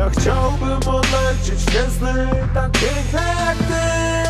Ja chciałbym odlecieć w tak piękne jak ty.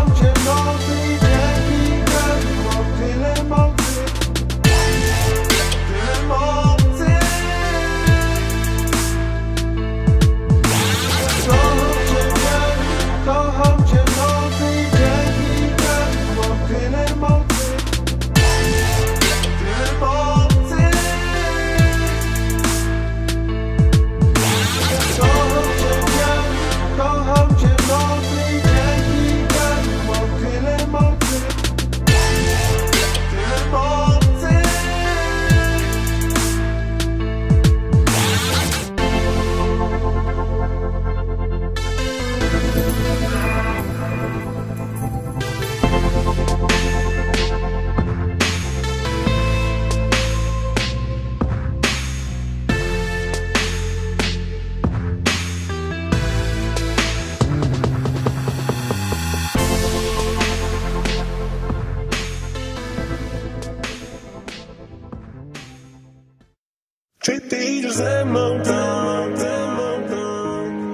ces montagnes, ces montagnes.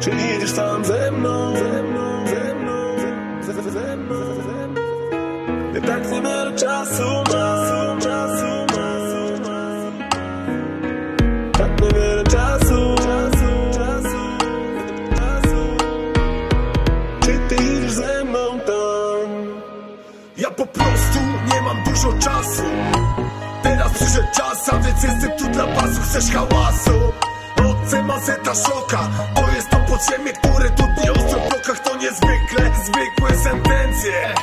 Czy jedziesz tam ze mną, ze mną, ze mną, ze mną, ze mną? Ja tak nie. Po prostu nie mam dużo czasu. Teraz przyszedł czas, a więc jestem tu dla basu Chcesz hałasu? Od mazeta szoka. To jest to podziemie, które tu dni ostro w blokach To niezwykle zwykłe sentencje.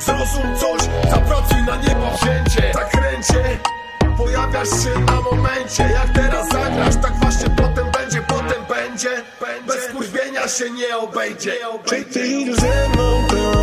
Zrozum coś, zapracuj na niebo wzięcie. Zakręcie Pojawiasz się na momencie. Jak teraz zagrasz, tak właśnie potem będzie Potem będzie, bez kurwienia się nie obejdzie. Czy ty idziesz ze mną?